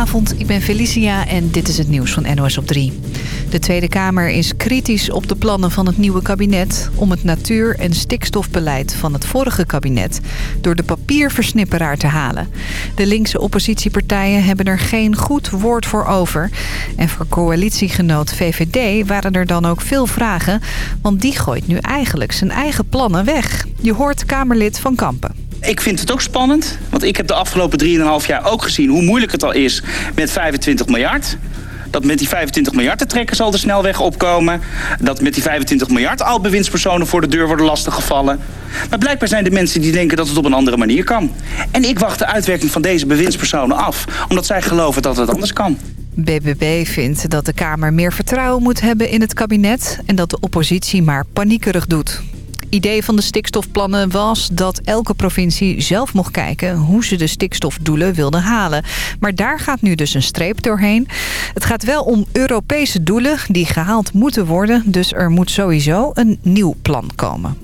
Goedenavond, ik ben Felicia en dit is het nieuws van NOS op 3. De Tweede Kamer is kritisch op de plannen van het nieuwe kabinet... om het natuur- en stikstofbeleid van het vorige kabinet... door de papierversnipperaar te halen. De linkse oppositiepartijen hebben er geen goed woord voor over. En voor coalitiegenoot VVD waren er dan ook veel vragen... want die gooit nu eigenlijk zijn eigen plannen weg. Je hoort Kamerlid Van Kampen. Ik vind het ook spannend, want ik heb de afgelopen 3,5 jaar ook gezien hoe moeilijk het al is met 25 miljard. Dat met die 25 miljard de trekker zal de snelweg opkomen. Dat met die 25 miljard al bewindspersonen voor de deur worden lastiggevallen. Maar blijkbaar zijn er mensen die denken dat het op een andere manier kan. En ik wacht de uitwerking van deze bewindspersonen af. Omdat zij geloven dat het anders kan. BBB vindt dat de Kamer meer vertrouwen moet hebben in het kabinet... en dat de oppositie maar paniekerig doet idee van de stikstofplannen was dat elke provincie zelf mocht kijken hoe ze de stikstofdoelen wilden halen. Maar daar gaat nu dus een streep doorheen. Het gaat wel om Europese doelen die gehaald moeten worden. Dus er moet sowieso een nieuw plan komen.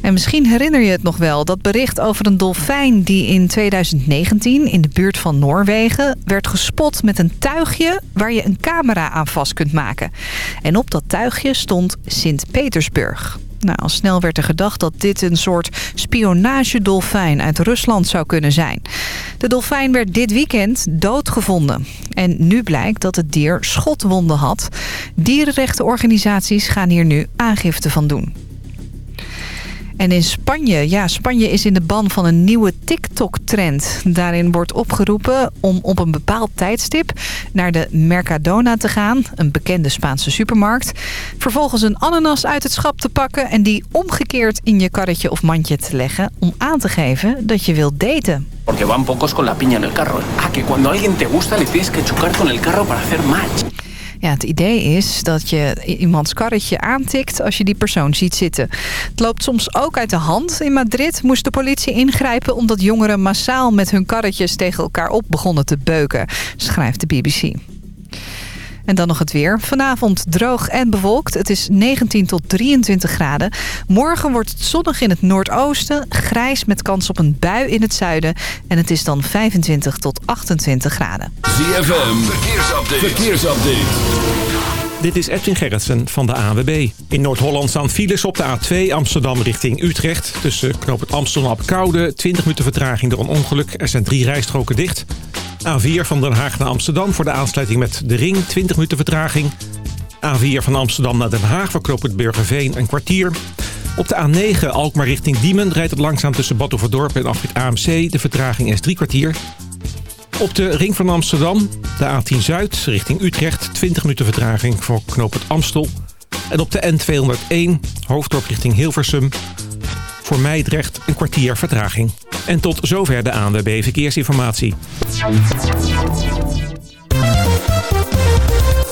En misschien herinner je het nog wel, dat bericht over een dolfijn die in 2019 in de buurt van Noorwegen werd gespot met een tuigje waar je een camera aan vast kunt maken. En op dat tuigje stond Sint-Petersburg. Nou, al snel werd er gedacht dat dit een soort spionagedolfijn uit Rusland zou kunnen zijn. De dolfijn werd dit weekend doodgevonden. En nu blijkt dat het dier schotwonden had. Dierenrechtenorganisaties gaan hier nu aangifte van doen. En in Spanje, ja, Spanje is in de ban van een nieuwe TikTok-trend. Daarin wordt opgeroepen om op een bepaald tijdstip naar de Mercadona te gaan, een bekende Spaanse supermarkt. Vervolgens een ananas uit het schap te pakken en die omgekeerd in je karretje of mandje te leggen om aan te geven dat je wilt daten. Porque van pocos con la piña en el carro. Ah, que cuando alguien te gusta le tienes que chocar con el carro para hacer match. Ja, het idee is dat je iemands karretje aantikt als je die persoon ziet zitten. Het loopt soms ook uit de hand. In Madrid moest de politie ingrijpen omdat jongeren massaal met hun karretjes tegen elkaar op begonnen te beuken, schrijft de BBC. En dan nog het weer. Vanavond droog en bewolkt. Het is 19 tot 23 graden. Morgen wordt het zonnig in het noordoosten. Grijs met kans op een bui in het zuiden. En het is dan 25 tot 28 graden. ZFM, verkeersupdate. verkeersupdate. Dit is Edwin Gerritsen van de ANWB. In Noord-Holland staan files op de A2 Amsterdam richting Utrecht. Tussen knoop Amsterdam op Koude, 20 minuten vertraging door een ongeluk. Er zijn drie rijstroken dicht. A4 van Den Haag naar Amsterdam voor de aansluiting met de ring, 20 minuten vertraging. A4 van Amsterdam naar Den Haag voor knoop het Burgerveen een kwartier. Op de A9 Alkmaar richting Diemen rijdt het langzaam tussen Badhoevedorp en Afrit AMC. De vertraging is drie kwartier. Op de ring van Amsterdam, de A10 Zuid richting Utrecht, 20 minuten vertraging voor knoop het Amstel. En op de N201 hoofddorp richting Hilversum, voor Meidrecht een kwartier vertraging. En tot zover de ANWB Verkeersinformatie.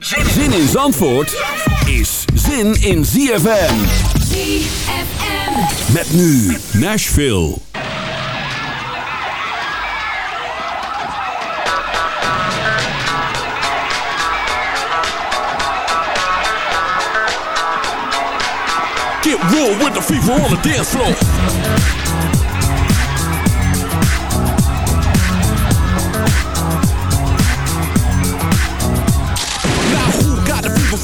Zin in Zandvoort is zin in ZFM. ZFM. Met nu Nashville. Get real with the fever on the dance floor.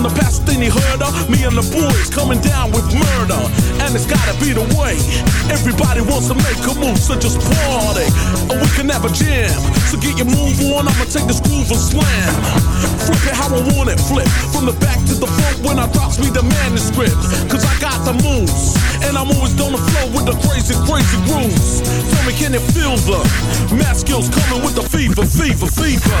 from the past, then he heard of Me and the boys coming down with murder. And it's gotta be the way. Everybody wants to make a move, so just party. and we can have a jam. So get your move on, I'ma take this groove and slam. Flip it how I want it, flip. From the back to the front when I drops me the manuscript. Cause I got the moves. And I'm always gonna flow with the crazy, crazy grooves. Tell me, can it feel the math skills coming with the fever, fever, fever?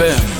ZFM.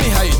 Me how you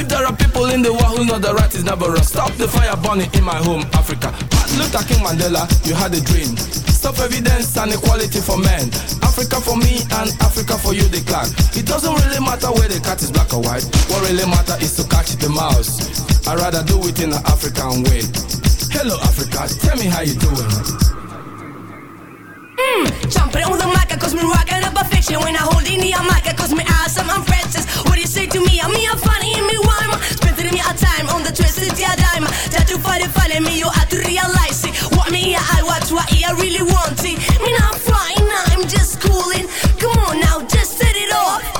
If there are people in the world who know the right is never wrong, stop the fire burning in my home, Africa. Martin Luther King Mandela, you had a dream. Stop evidence and equality for men. Africa for me and Africa for you, the clan. It doesn't really matter where the cat is black or white. What really matter is to catch the mouse. I'd rather do it in an African way. Hello, Africa, tell me how you doing. Mm, jumping on the mic, cause me rockin' up a fiction. When I hold in the mic, cause me awesome, I'm Francis. What you say to me? I'm me, I'm funny, and me rhyme. Spending me a time on the twisted yeah dime. That you find it funny, me, you have to realize it. What me, I watch, what I really want it. Me not flying, I'm just cooling. Come on now, just set it off.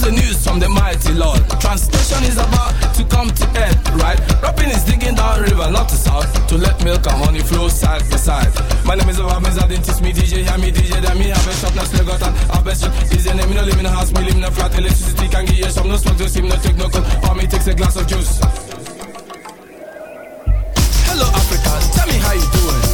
Comes the news from the mighty Lord. Translation is about to come to end, right? Rapping is digging down river, not to south, to let milk and honey flow side by side. My name is Obama, I didn't teach me DJ, hear me DJ, then me have a shop, now still got an have a shop. Is your name, me no live in a house, me live in a flat, electricity can give you some, no smoke, no steam, no take no cold, or me takes a glass of juice. Hello Africa, tell me how you doing.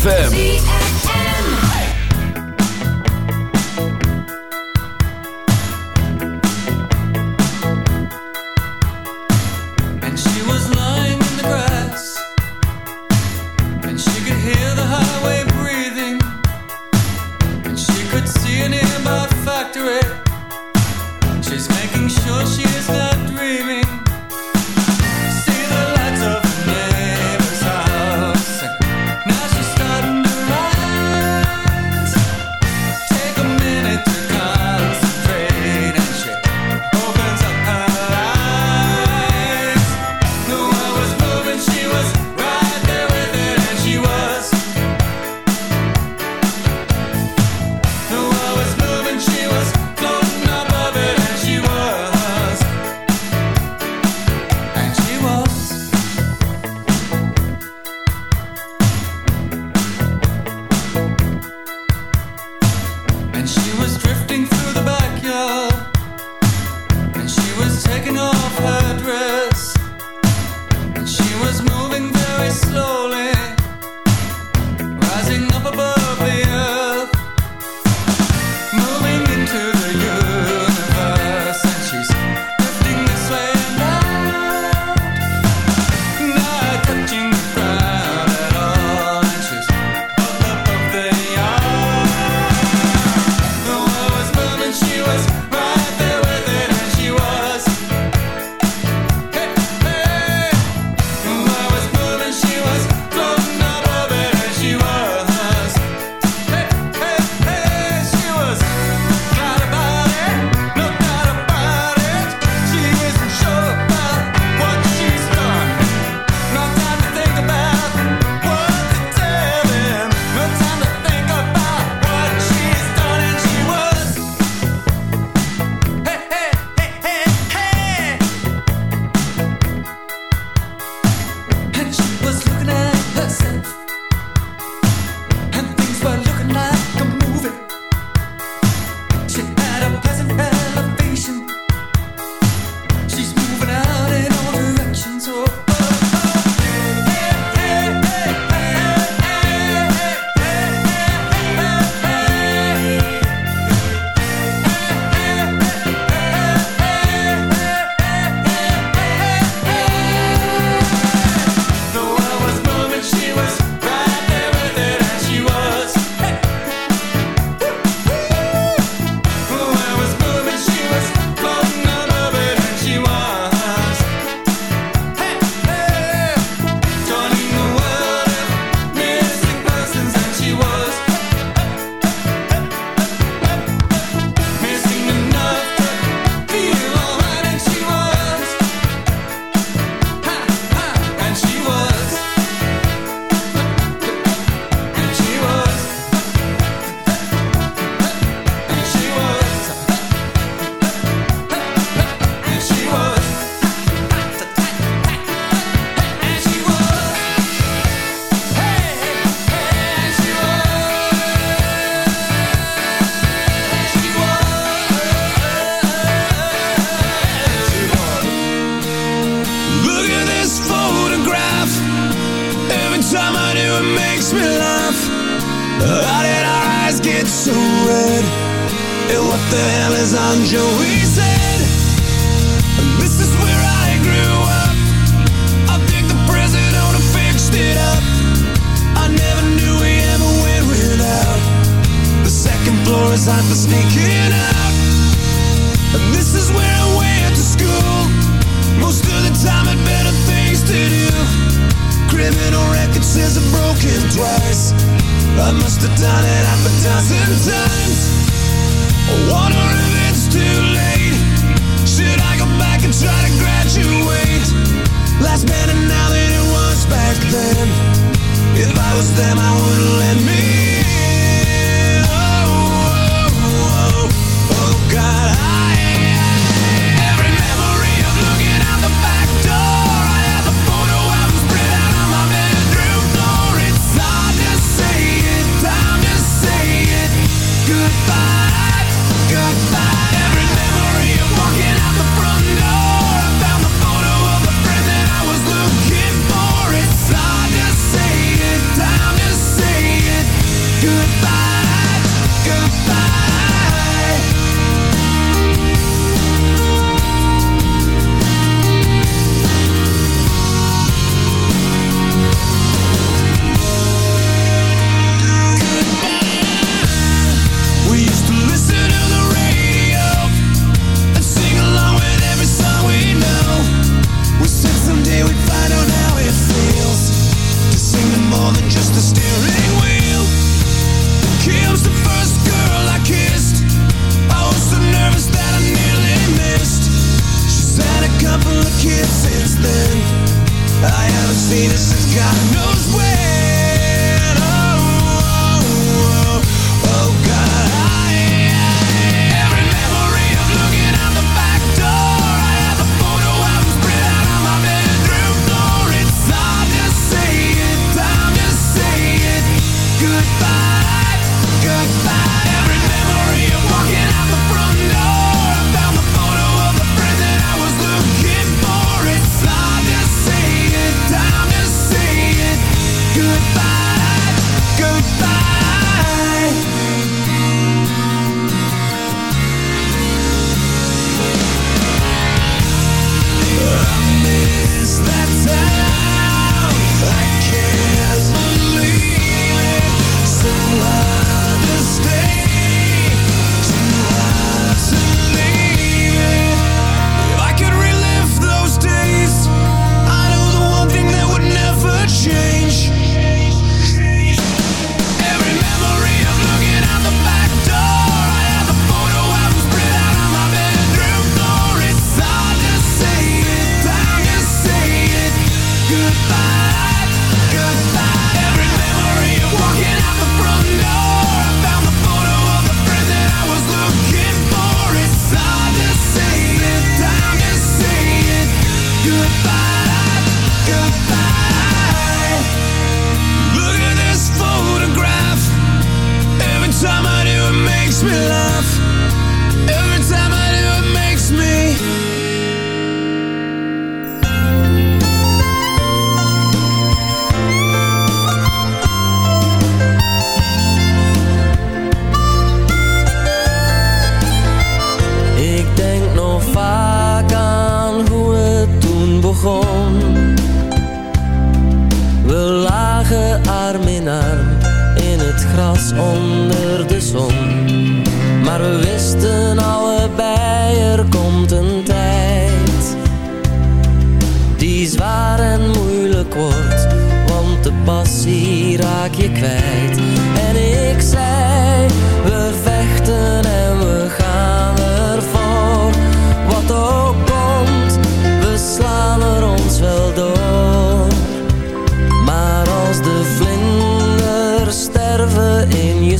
ZFM.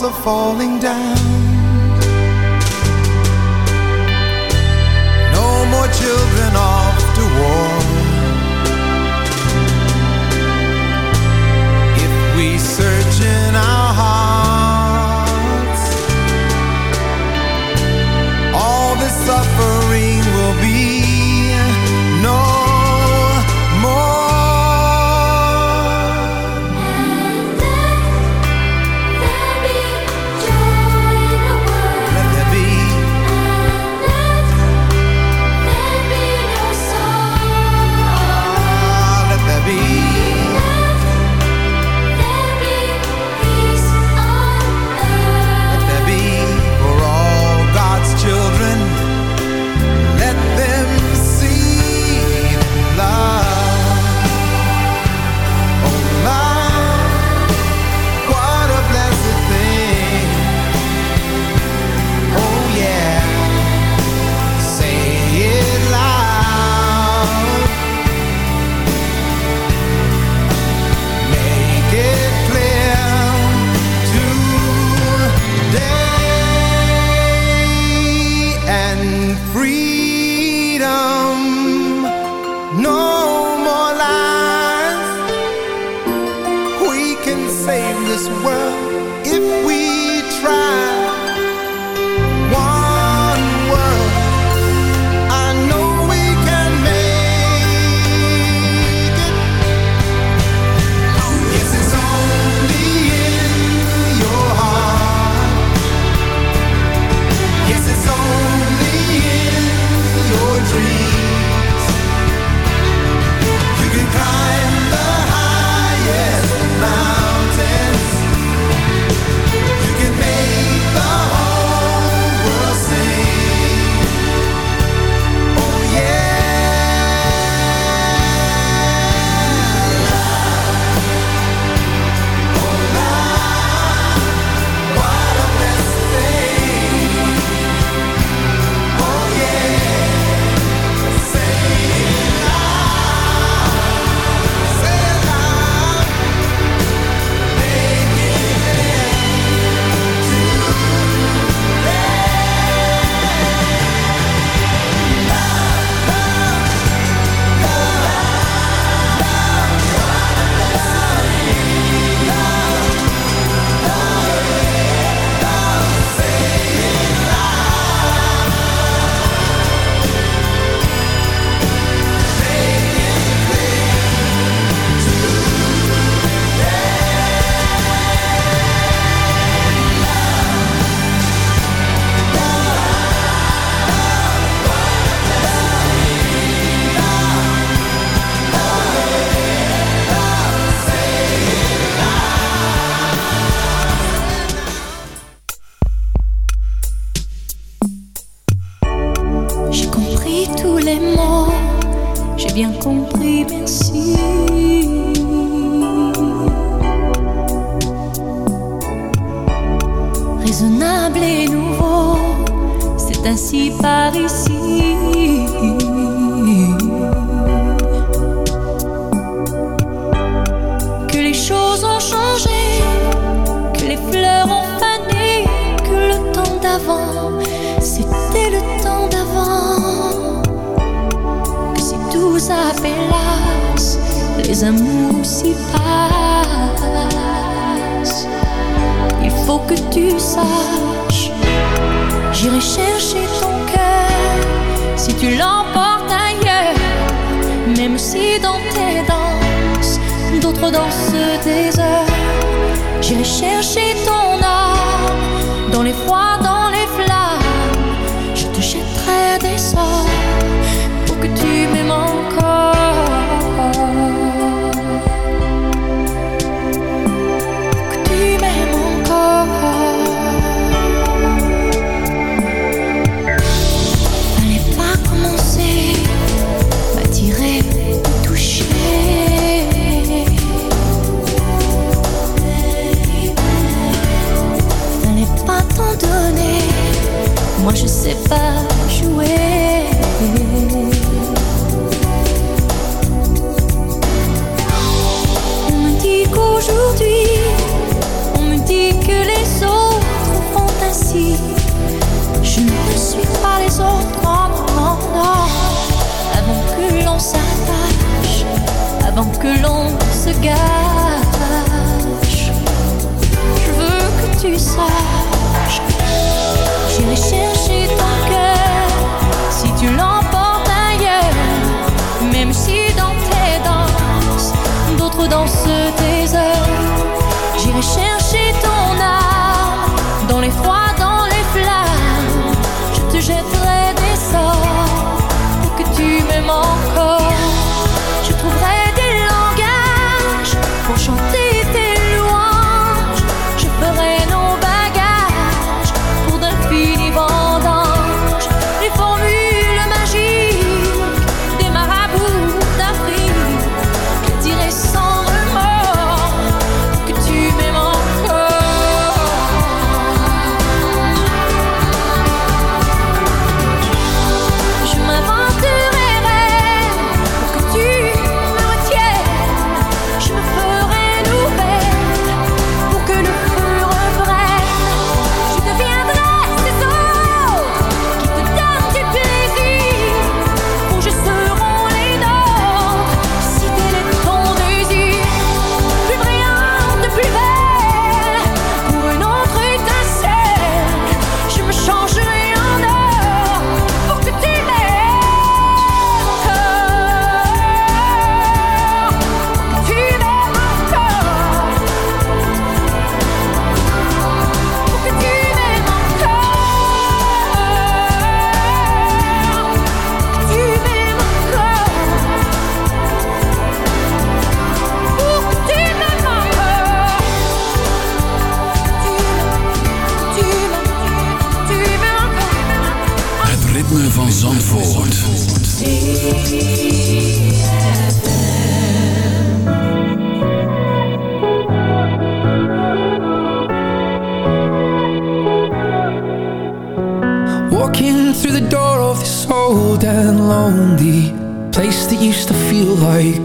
walls are falling down.